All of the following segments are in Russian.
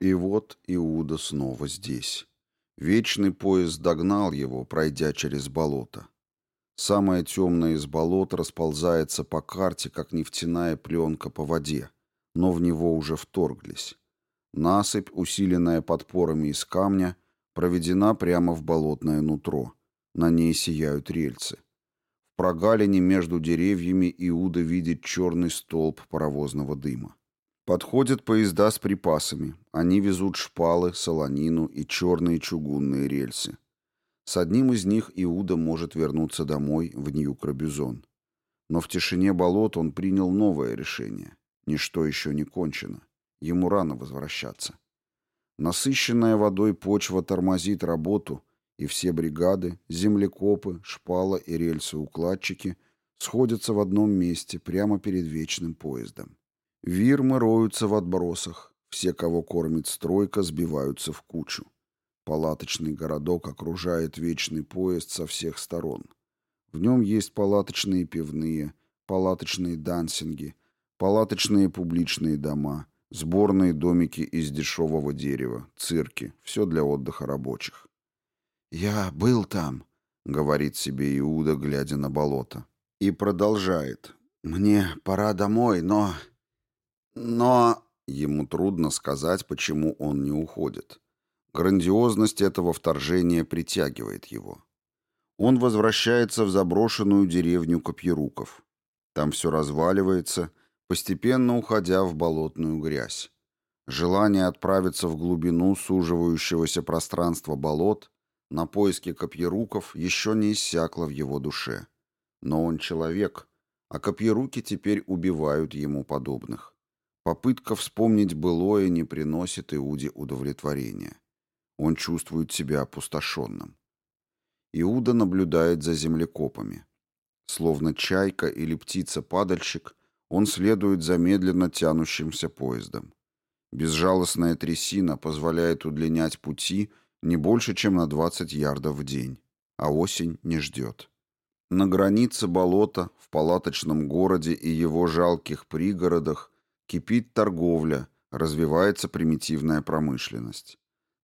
И вот Иуда снова здесь. Вечный поезд догнал его, пройдя через болото. Самое темное из болот расползается по карте, как нефтяная пленка по воде, но в него уже вторглись. Насыпь, усиленная подпорами из камня, проведена прямо в болотное нутро. На ней сияют рельсы. В прогалине между деревьями Иуда видит черный столб паровозного дыма. Подходят поезда с припасами. Они везут шпалы, солонину и черные чугунные рельсы. С одним из них Иуда может вернуться домой, в Нью-Крабюзон. Но в тишине болот он принял новое решение. Ничто еще не кончено. Ему рано возвращаться. Насыщенная водой почва тормозит работу, и все бригады, землекопы, шпала и рельсы-укладчики сходятся в одном месте прямо перед вечным поездом. Вирмы роются в отбросах, все, кого кормит стройка, сбиваются в кучу. Палаточный городок окружает вечный поезд со всех сторон. В нем есть палаточные пивные, палаточные дансинги, палаточные публичные дома — Сборные домики из дешевого дерева, цирки, все для отдыха рабочих. «Я был там», — говорит себе Иуда, глядя на болото. И продолжает. «Мне пора домой, но... но...» Ему трудно сказать, почему он не уходит. Грандиозность этого вторжения притягивает его. Он возвращается в заброшенную деревню Копьеруков. Там все разваливается, постепенно уходя в болотную грязь. Желание отправиться в глубину суживающегося пространства болот на поиски копьеруков еще не иссякло в его душе. Но он человек, а копьеруки теперь убивают ему подобных. Попытка вспомнить былое не приносит Иуде удовлетворения. Он чувствует себя опустошенным. Иуда наблюдает за землекопами. Словно чайка или птица-падальщик, он следует за медленно тянущимся поездом. Безжалостная трясина позволяет удлинять пути не больше, чем на 20 ярдов в день, а осень не ждет. На границе болота, в палаточном городе и его жалких пригородах кипит торговля, развивается примитивная промышленность.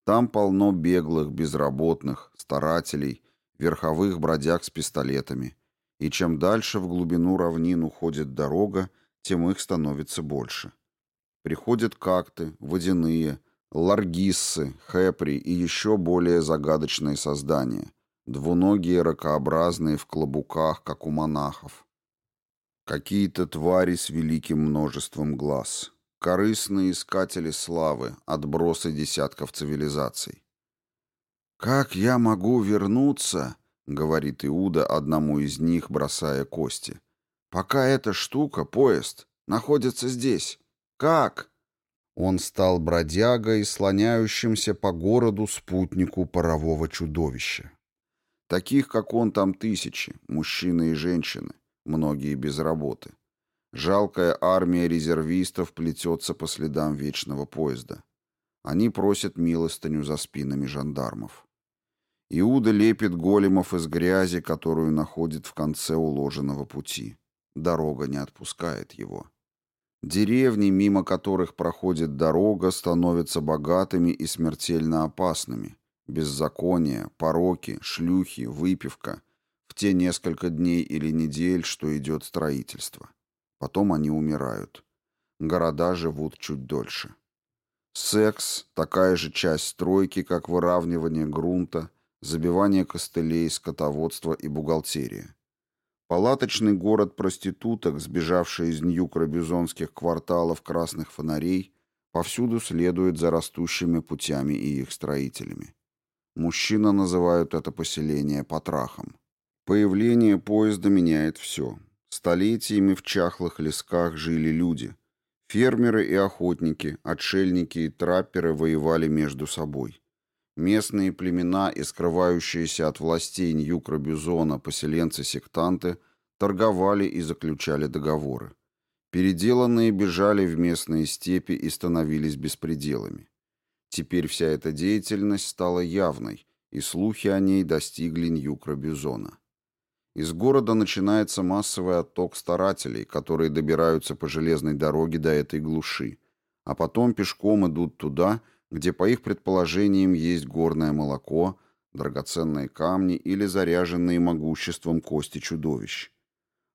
Там полно беглых, безработных, старателей, верховых бродяг с пистолетами – и чем дальше в глубину равнин уходит дорога, тем их становится больше. Приходят какты, водяные, ларгиссы, хепри и еще более загадочные создания, двуногие ракообразные в клобуках, как у монахов. Какие-то твари с великим множеством глаз, корыстные искатели славы, отбросы десятков цивилизаций. «Как я могу вернуться?» — говорит Иуда одному из них, бросая кости. «Пока эта штука, поезд, находится здесь. Как?» Он стал бродягой, слоняющимся по городу спутнику парового чудовища. Таких, как он, там тысячи, мужчины и женщины, многие без работы. Жалкая армия резервистов плетется по следам вечного поезда. Они просят милостыню за спинами жандармов. Иуда лепит големов из грязи, которую находит в конце уложенного пути. Дорога не отпускает его. Деревни, мимо которых проходит дорога, становятся богатыми и смертельно опасными. Беззаконие, пороки, шлюхи, выпивка. В те несколько дней или недель, что идет строительство. Потом они умирают. Города живут чуть дольше. Секс – такая же часть стройки, как выравнивание грунта, забивание костылей, скотоводство и бухгалтерия. Палаточный город проституток, сбежавший из нью-крабюзонских кварталов красных фонарей, повсюду следует за растущими путями и их строителями. Мужчина называют это поселение потрахом. Появление поезда меняет все. Столетиями в чахлых лесках жили люди. Фермеры и охотники, отшельники и трапперы воевали между собой. Местные племена и скрывающиеся от властей Нью-Крабюзона поселенцы-сектанты торговали и заключали договоры. Переделанные бежали в местные степи и становились беспределами. Теперь вся эта деятельность стала явной, и слухи о ней достигли Нью-Крабюзона. Из города начинается массовый отток старателей, которые добираются по железной дороге до этой глуши, а потом пешком идут туда, где, по их предположениям, есть горное молоко, драгоценные камни или заряженные могуществом кости чудовищ.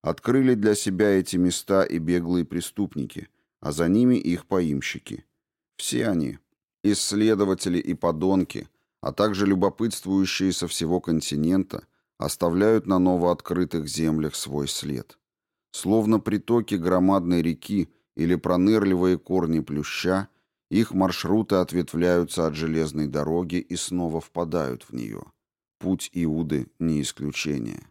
Открыли для себя эти места и беглые преступники, а за ними их поимщики. Все они, исследователи и подонки, а также любопытствующие со всего континента, оставляют на новооткрытых землях свой след. Словно притоки громадной реки или пронырливые корни плюща, их маршруты ответвляются от железной дороги и снова впадают в нее. Путь Иуды не исключение.